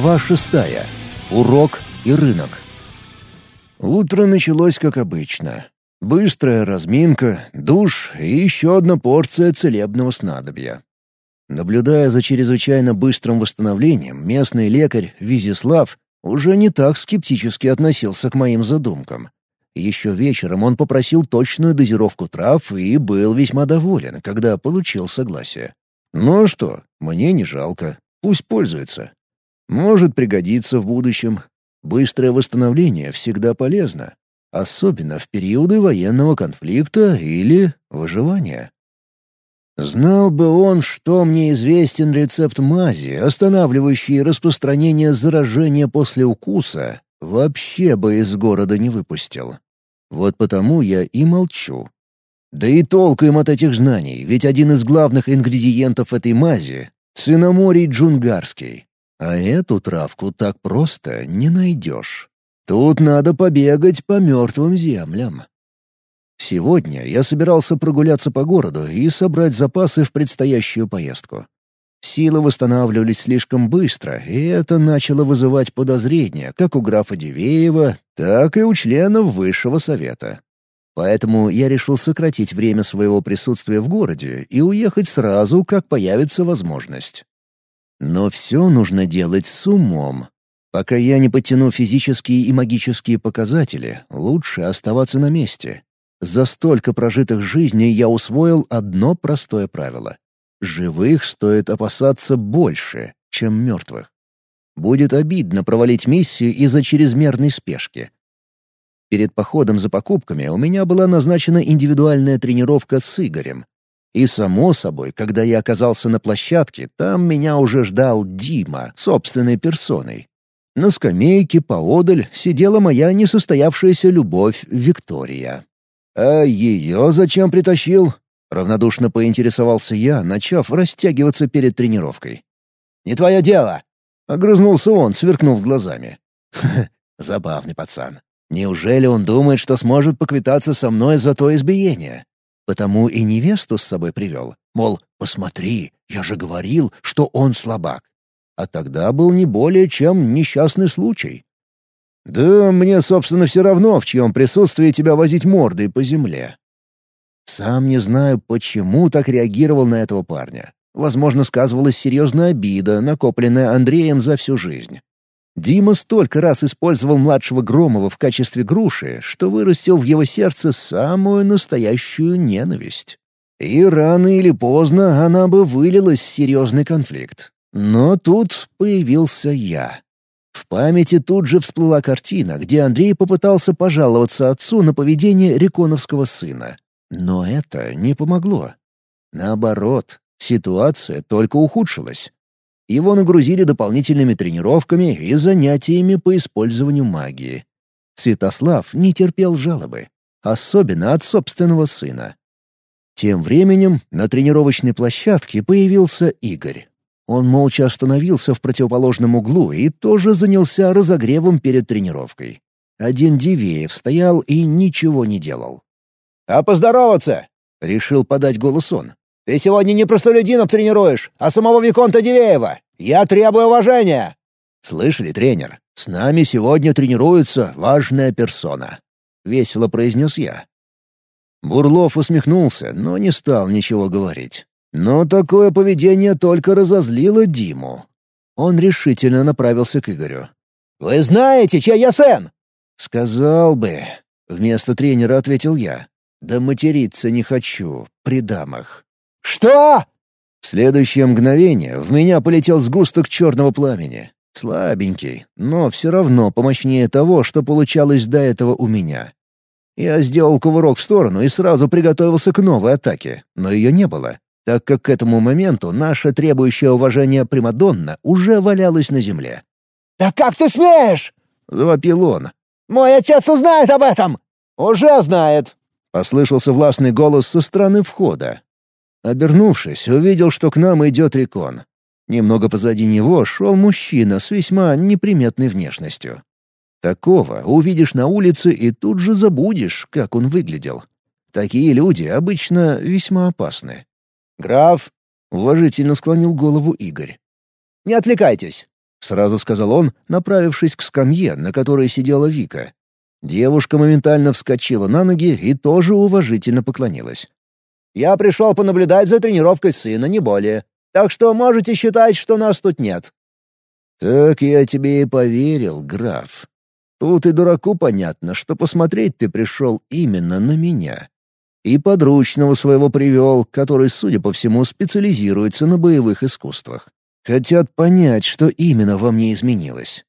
Глава шестая. Урок и рынок. Утро началось как обычно. Быстрая разминка, душ и еще одна порция целебного снадобья. Наблюдая за чрезвычайно быстрым восстановлением, местный лекарь Визислав уже не так скептически относился к моим задумкам. Еще вечером он попросил точную дозировку трав и был весьма доволен, когда получил согласие. Ну а что, мне не жалко, пусть пользуется. Может пригодиться в будущем. Быстрое восстановление всегда полезно, особенно в периоды военного конфликта или выживания. Знал бы он, что мне известен рецепт мази, останавливающий распространение заражения после укуса, вообще бы из города не выпустил. Вот потому я и молчу. Да и толку им от этих знаний, ведь один из главных ингредиентов этой мази — цинаморий джунгарский. А эту травку так просто не найдешь. Тут надо побегать по мертвым землям. Сегодня я собирался прогуляться по городу и собрать запасы в предстоящую поездку. Силы восстанавливались слишком быстро, и это начало вызывать подозрения как у графа Дивеева, так и у членов Высшего Совета. Поэтому я решил сократить время своего присутствия в городе и уехать сразу, как появится возможность. Но все нужно делать с умом. Пока я не подтяну физические и магические показатели, лучше оставаться на месте. За столько прожитых жизней я усвоил одно простое правило. Живых стоит опасаться больше, чем мертвых. Будет обидно провалить миссию из-за чрезмерной спешки. Перед походом за покупками у меня была назначена индивидуальная тренировка с Игорем. И, само собой, когда я оказался на площадке, там меня уже ждал Дима, собственной персоной. На скамейке поодаль сидела моя несостоявшаяся любовь Виктория. «А ее зачем притащил?» — равнодушно поинтересовался я, начав растягиваться перед тренировкой. «Не твое дело!» — огрызнулся он, сверкнув глазами. «Ха забавный пацан. Неужели он думает, что сможет поквитаться со мной за то избиение? Потому и невесту с собой привел. Мол, посмотри, я же говорил, что он слабак. А тогда был не более чем несчастный случай. Да мне, собственно, все равно, в чьем присутствии тебя возить мордой по земле. Сам не знаю, почему так реагировал на этого парня. Возможно, сказывалась серьезная обида, накопленная Андреем за всю жизнь. Дима столько раз использовал младшего Громова в качестве груши, что вырастил в его сердце самую настоящую ненависть. И рано или поздно она бы вылилась в серьезный конфликт. Но тут появился я. В памяти тут же всплыла картина, где Андрей попытался пожаловаться отцу на поведение реконовского сына. Но это не помогло. Наоборот, ситуация только ухудшилась. Его нагрузили дополнительными тренировками и занятиями по использованию магии. Святослав не терпел жалобы, особенно от собственного сына. Тем временем на тренировочной площадке появился Игорь. Он молча остановился в противоположном углу и тоже занялся разогревом перед тренировкой. Один Дивеев стоял и ничего не делал. «А поздороваться!» — решил подать голос он. «Ты сегодня не простолюдинов тренируешь, а самого Виконта Дивеева! Я требую уважения!» «Слышали, тренер, с нами сегодня тренируется важная персона», — весело произнес я. Бурлов усмехнулся, но не стал ничего говорить. Но такое поведение только разозлило Диму. Он решительно направился к Игорю. «Вы знаете, чей я сын?» «Сказал бы», — вместо тренера ответил я. «Да материться не хочу, при дамах». «Что?» В следующее мгновение в меня полетел сгусток черного пламени. Слабенький, но все равно помощнее того, что получалось до этого у меня. Я сделал кувырок в сторону и сразу приготовился к новой атаке, но ее не было так как к этому моменту наша требующая уважения Примадонна уже валялась на земле. «Да как ты смеешь?» — завопил он. «Мой отец узнает об этом!» «Уже знает!» — послышался властный голос со стороны входа. Обернувшись, увидел, что к нам идет Рекон. Немного позади него шел мужчина с весьма неприметной внешностью. Такого увидишь на улице и тут же забудешь, как он выглядел. Такие люди обычно весьма опасны. «Граф!» — уважительно склонил голову Игорь. «Не отвлекайтесь!» — сразу сказал он, направившись к скамье, на которой сидела Вика. Девушка моментально вскочила на ноги и тоже уважительно поклонилась. «Я пришел понаблюдать за тренировкой сына, не более. Так что можете считать, что нас тут нет». «Так я тебе и поверил, граф. Тут и дураку понятно, что посмотреть ты пришел именно на меня. И подручного своего привел, который, судя по всему, специализируется на боевых искусствах. Хотят понять, что именно во мне изменилось.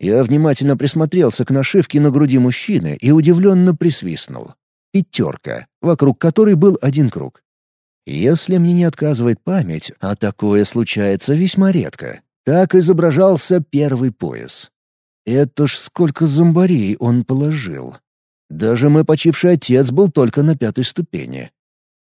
Я внимательно присмотрелся к нашивке на груди мужчины и удивленно присвистнул. Пятерка, вокруг которой был один круг. Если мне не отказывает память, а такое случается весьма редко, так изображался первый пояс. Это ж сколько зомбарей он положил. Даже мой почивший отец был только на пятой ступени.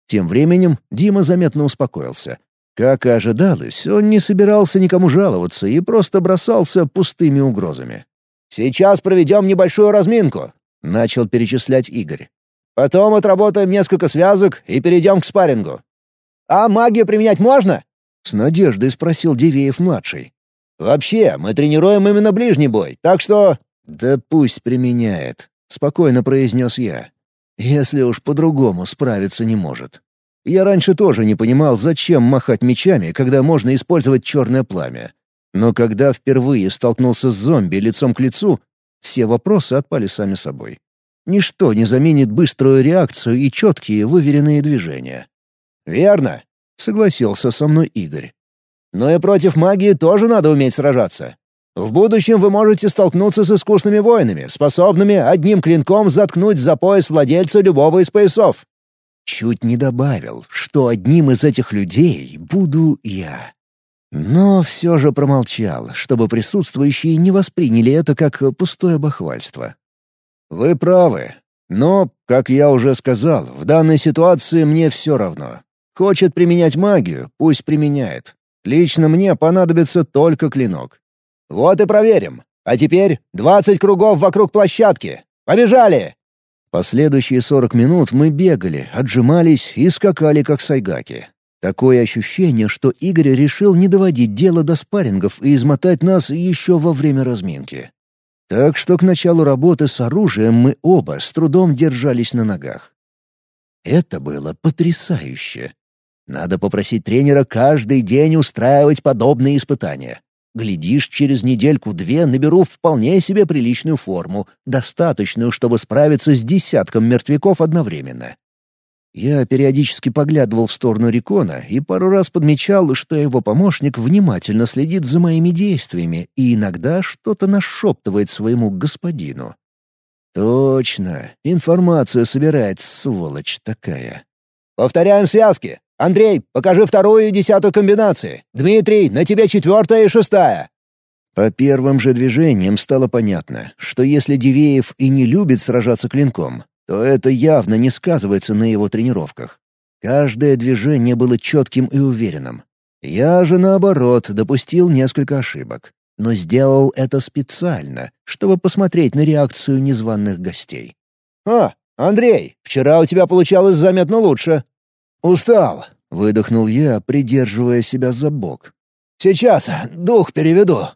Тем временем Дима заметно успокоился. Как и ожидалось, он не собирался никому жаловаться и просто бросался пустыми угрозами. «Сейчас проведем небольшую разминку», — начал перечислять Игорь. «Потом отработаем несколько связок и перейдем к спаррингу». «А магию применять можно?» — с надеждой спросил Дивеев-младший. «Вообще, мы тренируем именно ближний бой, так что...» «Да пусть применяет», — спокойно произнес я. «Если уж по-другому справиться не может». Я раньше тоже не понимал, зачем махать мечами, когда можно использовать черное пламя. Но когда впервые столкнулся с зомби лицом к лицу, все вопросы отпали сами собой. Ничто не заменит быструю реакцию и четкие выверенные движения. «Верно», — согласился со мной Игорь. «Но и против магии тоже надо уметь сражаться. В будущем вы можете столкнуться с искусными воинами, способными одним клинком заткнуть за пояс владельца любого из поясов. Чуть не добавил, что одним из этих людей буду я. Но все же промолчал, чтобы присутствующие не восприняли это как пустое бахвальство. «Вы правы. Но, как я уже сказал, в данной ситуации мне все равно. Хочет применять магию, пусть применяет. Лично мне понадобится только клинок. «Вот и проверим. А теперь двадцать кругов вокруг площадки. Побежали!» Последующие сорок минут мы бегали, отжимались и скакали, как сайгаки. Такое ощущение, что Игорь решил не доводить дело до спаррингов и измотать нас еще во время разминки. Так что к началу работы с оружием мы оба с трудом держались на ногах. Это было потрясающе. Надо попросить тренера каждый день устраивать подобные испытания. Глядишь, через недельку-две наберу вполне себе приличную форму, достаточную, чтобы справиться с десятком мертвяков одновременно. Я периодически поглядывал в сторону Рикона и пару раз подмечал, что его помощник внимательно следит за моими действиями и иногда что-то нашептывает своему господину. Точно, информацию собирает, сволочь такая. «Повторяем связки!» «Андрей, покажи вторую и десятую комбинации. Дмитрий, на тебе четвертая и шестая». По первым же движениям стало понятно, что если Дивеев и не любит сражаться клинком, то это явно не сказывается на его тренировках. Каждое движение было четким и уверенным. Я же, наоборот, допустил несколько ошибок, но сделал это специально, чтобы посмотреть на реакцию незваных гостей. «А, Андрей, вчера у тебя получалось заметно лучше», «Устал», — выдохнул я, придерживая себя за бок. «Сейчас дух переведу».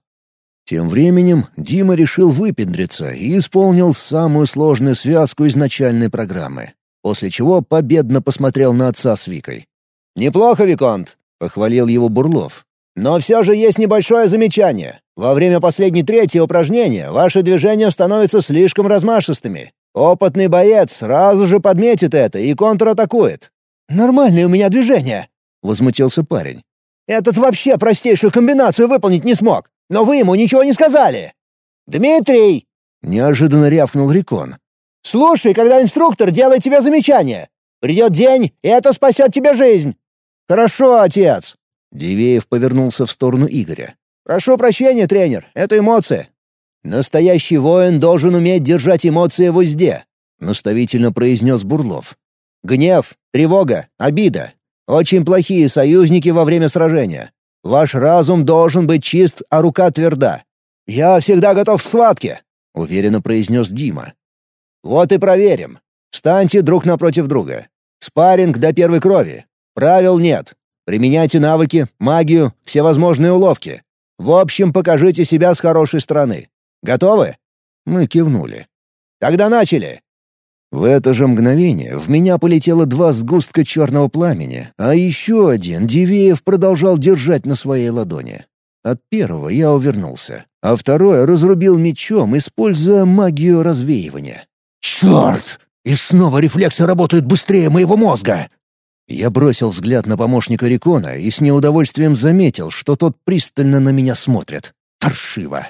Тем временем Дима решил выпендриться и исполнил самую сложную связку изначальной программы, после чего победно посмотрел на отца с Викой. «Неплохо, Виконт», — похвалил его Бурлов. «Но все же есть небольшое замечание. Во время последней трети упражнения ваши движения становятся слишком размашистыми. Опытный боец сразу же подметит это и контратакует. «Нормальные у меня движения», — возмутился парень. «Этот вообще простейшую комбинацию выполнить не смог, но вы ему ничего не сказали». «Дмитрий!» — неожиданно рявкнул Рикон. «Слушай, когда инструктор делает тебе замечание. Придет день, и это спасет тебе жизнь». «Хорошо, отец!» Дивеев повернулся в сторону Игоря. «Прошу прощения, тренер, это эмоции. Настоящий воин должен уметь держать эмоции в узде», — наставительно произнес Бурлов. Гнев, тревога, обида — очень плохие союзники во время сражения. Ваш разум должен быть чист, а рука тверда. Я всегда готов к схватке», — уверенно произнес Дима. «Вот и проверим. Встаньте друг напротив друга. Спарринг до первой крови. Правил нет. Применяйте навыки, магию, всевозможные уловки. В общем, покажите себя с хорошей стороны. Готовы?» Мы кивнули. «Тогда начали!» В это же мгновение в меня полетело два сгустка черного пламени, а еще один Дивеев продолжал держать на своей ладони. От первого я увернулся, а второй разрубил мечом, используя магию развеивания. «Черт! И снова рефлексы работают быстрее моего мозга!» Я бросил взгляд на помощника Рикона и с неудовольствием заметил, что тот пристально на меня смотрит. Паршиво.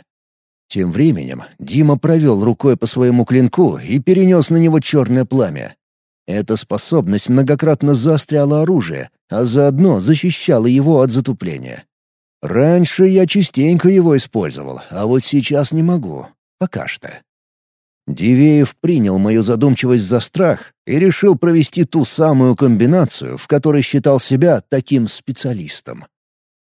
Тем временем Дима провел рукой по своему клинку и перенес на него черное пламя. Эта способность многократно заостряла оружие, а заодно защищала его от затупления. Раньше я частенько его использовал, а вот сейчас не могу. Пока что. Дивеев принял мою задумчивость за страх и решил провести ту самую комбинацию, в которой считал себя таким специалистом.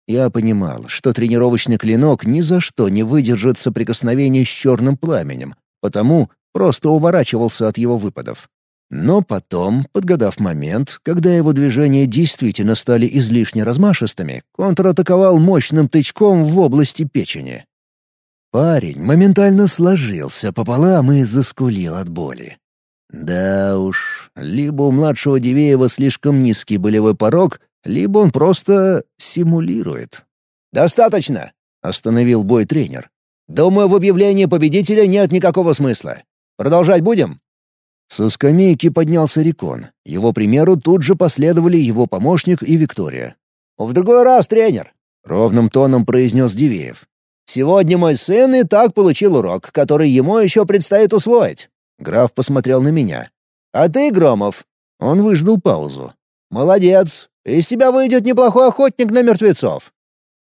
Я понимал, что тренировочный клинок ни за что не выдержит соприкосновения с черным пламенем, потому просто уворачивался от его выпадов. Но потом, подгадав момент, когда его движения действительно стали излишне размашистыми, контратаковал мощным тычком в области печени. Парень моментально сложился пополам и заскулил от боли. Да уж, либо у младшего Дивеева слишком низкий болевой порог, либо он просто симулирует. «Достаточно!» — остановил бой тренер. «Думаю, в объявлении победителя нет никакого смысла. Продолжать будем?» Со скамейки поднялся Рикон. Его примеру тут же последовали его помощник и Виктория. «В другой раз, тренер!» — ровным тоном произнес Дивеев. «Сегодня мой сын и так получил урок, который ему еще предстоит усвоить». Граф посмотрел на меня. «А ты, Громов?» Он выждал паузу. «Молодец. Из тебя выйдет неплохой охотник на мертвецов».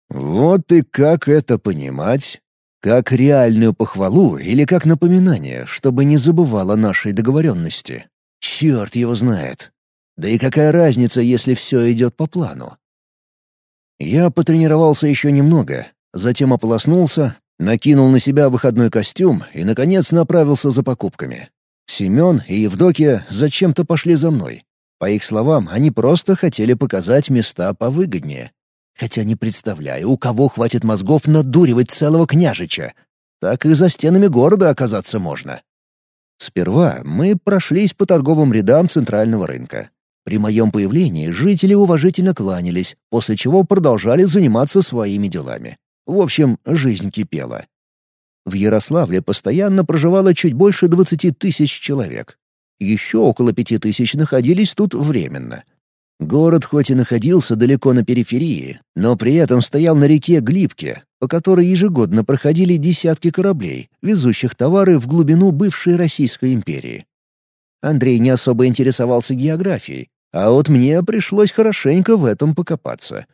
Вот и как это понимать? Как реальную похвалу или как напоминание, чтобы не забывал о нашей договоренности? Черт его знает. Да и какая разница, если все идет по плану? Я потренировался еще немного, затем ополоснулся, накинул на себя выходной костюм и, наконец, направился за покупками. Семен и Евдокия зачем-то пошли за мной. По их словам, они просто хотели показать места повыгоднее. Хотя не представляю, у кого хватит мозгов надуривать целого княжича. Так и за стенами города оказаться можно. Сперва мы прошлись по торговым рядам центрального рынка. При моем появлении жители уважительно кланялись, после чего продолжали заниматься своими делами. В общем, жизнь кипела. В Ярославле постоянно проживало чуть больше 20 тысяч человек. Еще около пяти тысяч находились тут временно. Город хоть и находился далеко на периферии, но при этом стоял на реке Глибке, по которой ежегодно проходили десятки кораблей, везущих товары в глубину бывшей Российской империи. Андрей не особо интересовался географией, а вот мне пришлось хорошенько в этом покопаться.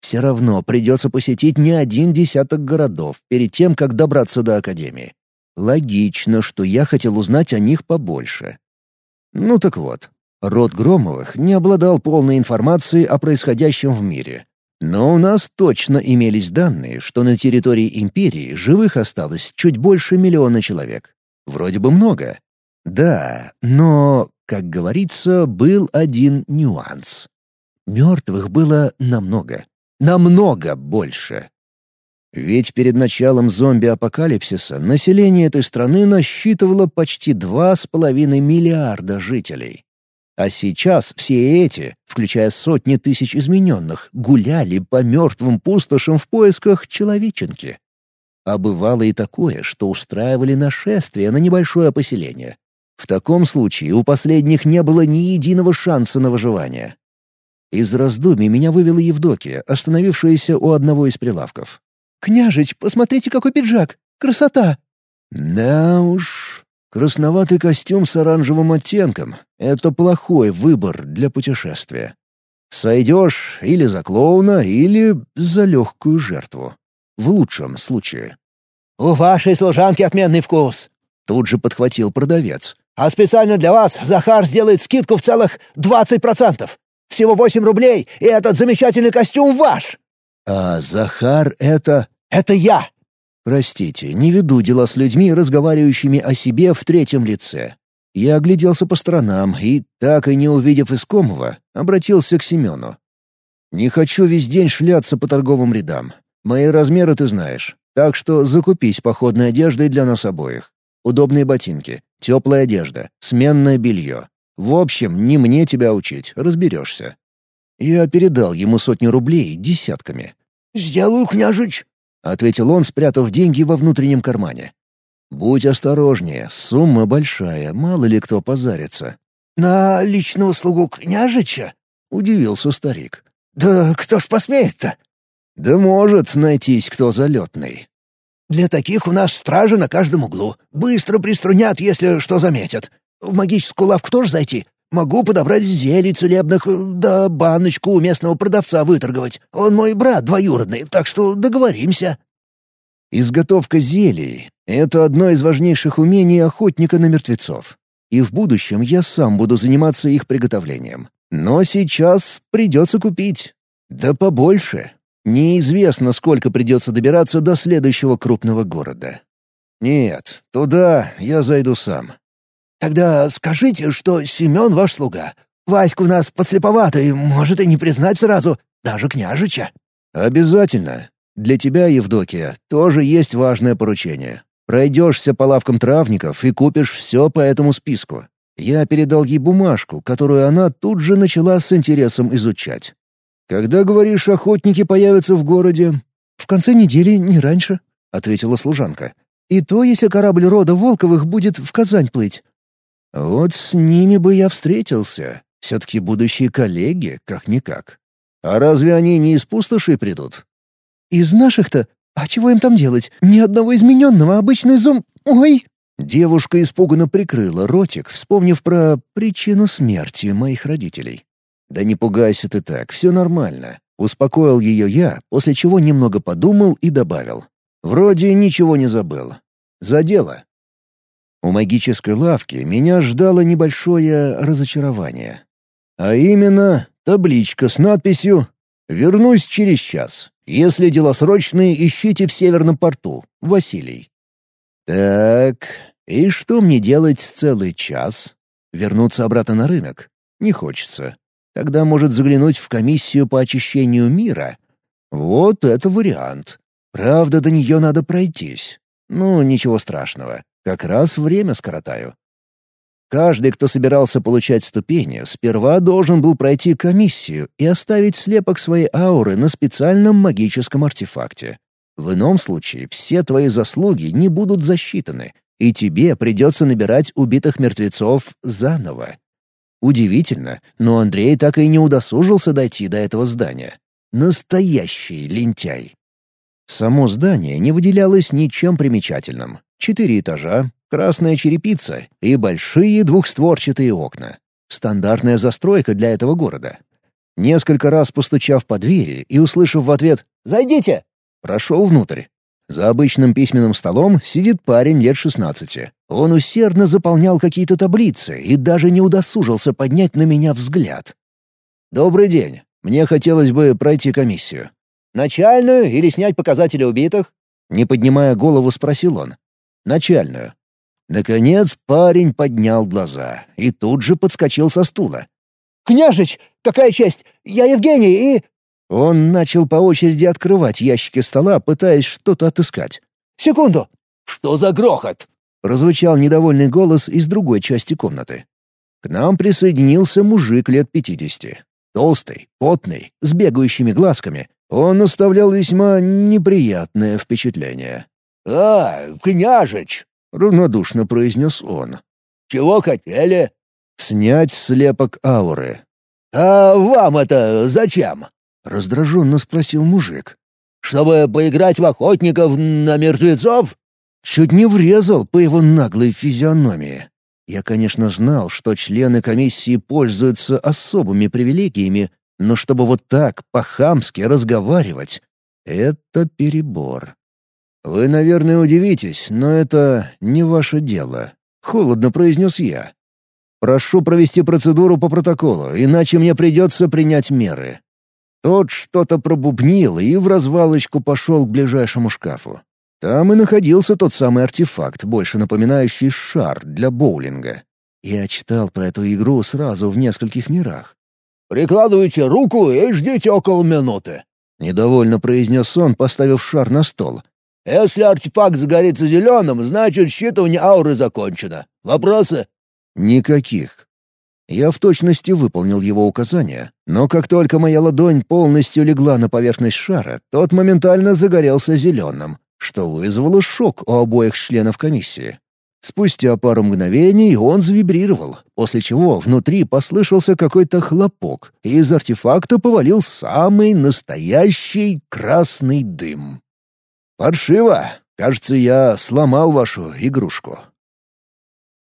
Все равно придется посетить не один десяток городов перед тем, как добраться до Академии. Логично, что я хотел узнать о них побольше. Ну так вот, род Громовых не обладал полной информацией о происходящем в мире. Но у нас точно имелись данные, что на территории империи живых осталось чуть больше миллиона человек. Вроде бы много. Да, но, как говорится, был один нюанс. Мертвых было намного, намного больше. Ведь перед началом зомби-апокалипсиса население этой страны насчитывало почти 2,5 миллиарда жителей. А сейчас все эти, включая сотни тысяч измененных, гуляли по мертвым пустошам в поисках человеченки. А бывало и такое, что устраивали нашествие на небольшое поселение. В таком случае у последних не было ни единого шанса на выживание. Из раздумий меня вывела Евдокия, остановившаяся у одного из прилавков. «Княжич, посмотрите, какой пиджак! Красота!» «Да уж, красноватый костюм с оранжевым оттенком — это плохой выбор для путешествия. Сойдешь или за клоуна, или за легкую жертву. В лучшем случае». «У вашей служанки отменный вкус!» — тут же подхватил продавец. «А специально для вас Захар сделает скидку в целых двадцать процентов. Всего восемь рублей, и этот замечательный костюм ваш!» «А Захар — это...» «Это я!» «Простите, не веду дела с людьми, разговаривающими о себе в третьем лице». Я огляделся по сторонам и, так и не увидев искомого, обратился к Семену. «Не хочу весь день шляться по торговым рядам. Мои размеры ты знаешь, так что закупись походной одеждой для нас обоих. Удобные ботинки, теплая одежда, сменное белье. В общем, не мне тебя учить, разберешься. Я передал ему сотню рублей десятками. «Сделаю, княжич», — ответил он, спрятав деньги во внутреннем кармане. «Будь осторожнее, сумма большая, мало ли кто позарится». «На личную услугу княжича?» — удивился старик. «Да кто ж посмеет-то?» «Да может найтись кто залетный». «Для таких у нас стражи на каждом углу. Быстро приструнят, если что заметят. В магическую лавку тоже зайти? Могу подобрать зелий целебных, да баночку у местного продавца выторговать. Он мой брат двоюродный, так что договоримся». Изготовка зелий — это одно из важнейших умений охотника на мертвецов. И в будущем я сам буду заниматься их приготовлением. Но сейчас придется купить. Да побольше. Неизвестно, сколько придется добираться до следующего крупного города. Нет, туда я зайду сам. «Тогда скажите, что Семен ваш слуга. Васька у нас подслеповатый, может и не признать сразу, даже княжича». «Обязательно. Для тебя, Евдокия, тоже есть важное поручение. Пройдешься по лавкам травников и купишь все по этому списку. Я передал ей бумажку, которую она тут же начала с интересом изучать. «Когда, говоришь, охотники появятся в городе?» «В конце недели, не раньше», — ответила служанка. «И то, если корабль рода Волковых будет в Казань плыть. Вот с ними бы я встретился. Все-таки будущие коллеги, как-никак. А разве они не из пустоши придут? Из наших-то? А чего им там делать? Ни одного измененного, обычный зум... Ой! Девушка испуганно прикрыла ротик, вспомнив про причину смерти моих родителей. «Да не пугайся ты так, все нормально». Успокоил ее я, после чего немного подумал и добавил. «Вроде ничего не забыл. За дело». У магической лавки меня ждало небольшое разочарование. А именно, табличка с надписью «Вернусь через час. Если дела срочные, ищите в Северном порту. Василий». Так, и что мне делать целый час? Вернуться обратно на рынок? Не хочется. Тогда, может, заглянуть в комиссию по очищению мира? Вот это вариант. Правда, до нее надо пройтись. Ну, ничего страшного. Как раз время скоротаю. Каждый, кто собирался получать ступени, сперва должен был пройти комиссию и оставить слепок своей ауры на специальном магическом артефакте. В ином случае все твои заслуги не будут засчитаны, и тебе придется набирать убитых мертвецов заново. Удивительно, но Андрей так и не удосужился дойти до этого здания. Настоящий лентяй. Само здание не выделялось ничем примечательным. Четыре этажа, красная черепица и большие двухстворчатые окна. Стандартная застройка для этого города. Несколько раз постучав по двери и услышав в ответ «Зайдите!», прошел внутрь. За обычным письменным столом сидит парень лет шестнадцати. Он усердно заполнял какие-то таблицы и даже не удосужился поднять на меня взгляд. «Добрый день. Мне хотелось бы пройти комиссию». «Начальную или снять показатели убитых?» Не поднимая голову, спросил он начальную. Наконец парень поднял глаза и тут же подскочил со стула. «Княжич, какая честь! Я Евгений и...» Он начал по очереди открывать ящики стола, пытаясь что-то отыскать. «Секунду!» «Что за грохот?» — прозвучал недовольный голос из другой части комнаты. К нам присоединился мужик лет пятидесяти. Толстый, потный, с бегающими глазками. Он оставлял весьма неприятное впечатление. «А, княжич!» — равнодушно произнес он. «Чего хотели?» «Снять слепок ауры». «А вам это зачем?» — раздраженно спросил мужик. «Чтобы поиграть в охотников на мертвецов?» Чуть не врезал по его наглой физиономии. Я, конечно, знал, что члены комиссии пользуются особыми привилегиями, но чтобы вот так, по-хамски разговаривать — это перебор. «Вы, наверное, удивитесь, но это не ваше дело», — холодно произнес я. «Прошу провести процедуру по протоколу, иначе мне придется принять меры». Тот что-то пробубнил и в развалочку пошел к ближайшему шкафу. Там и находился тот самый артефакт, больше напоминающий шар для боулинга. Я читал про эту игру сразу в нескольких мирах. «Прикладывайте руку и ждите около минуты», — недовольно произнес он, поставив шар на стол. «Если артефакт загорится зеленым, значит считывание ауры закончено. Вопросы?» «Никаких». Я в точности выполнил его указания, но как только моя ладонь полностью легла на поверхность шара, тот моментально загорелся зеленым, что вызвало шок у обоих членов комиссии. Спустя пару мгновений он завибрировал, после чего внутри послышался какой-то хлопок, и из артефакта повалил самый настоящий красный дым. «Паршиво. Кажется, я сломал вашу игрушку.